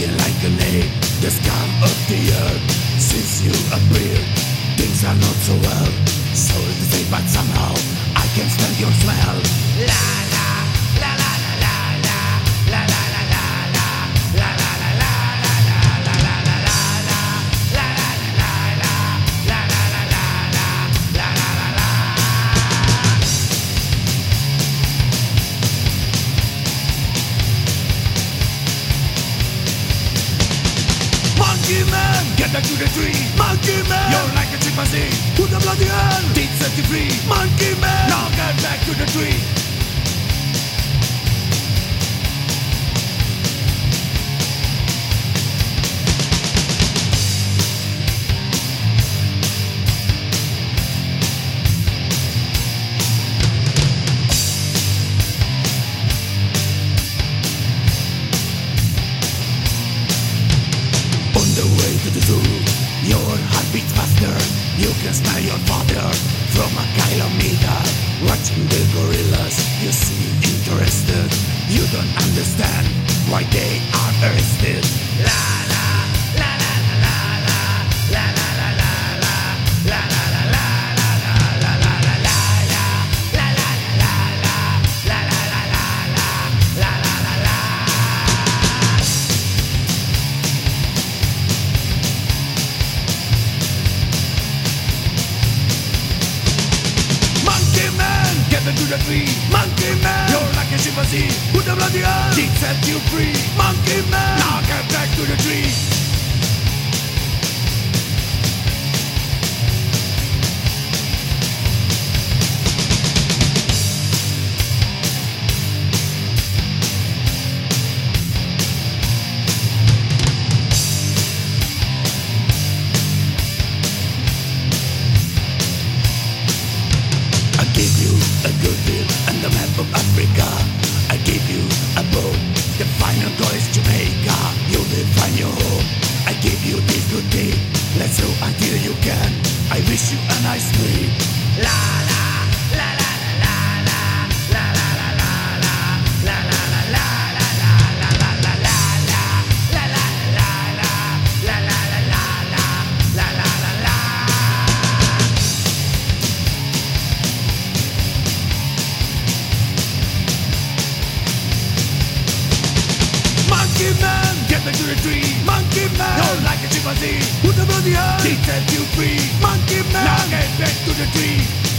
Looking like an ape, the scum of the earth. Since you appeared, things are not so well. Sorry to say, but somehow I can stand your smell. Monkey man, get back to the tree. Monkey man, you're like a chimpanzee. Put the bloody hell did set you free? Monkey man, now get back to the tree. To the your heart beats faster. You can smell your father from a kilometer. Watching the gorillas, you seem interested. You don't understand why they are arrested. Tree. monkey man, You're like a chimpanzee. who the bloody hell? Did set you free. Monkey man, Now get back to a good deal and the map of Africa. I give you a boat, the final goal is Jamaica. You define your home. I give you this good deed. Let's go until you can. I wish you a nice sleep. La la man, Get back to the tree. monkey man, You're like a chimpanzee. who the hell? Did set you free. Monkey man, Now get back to the tree.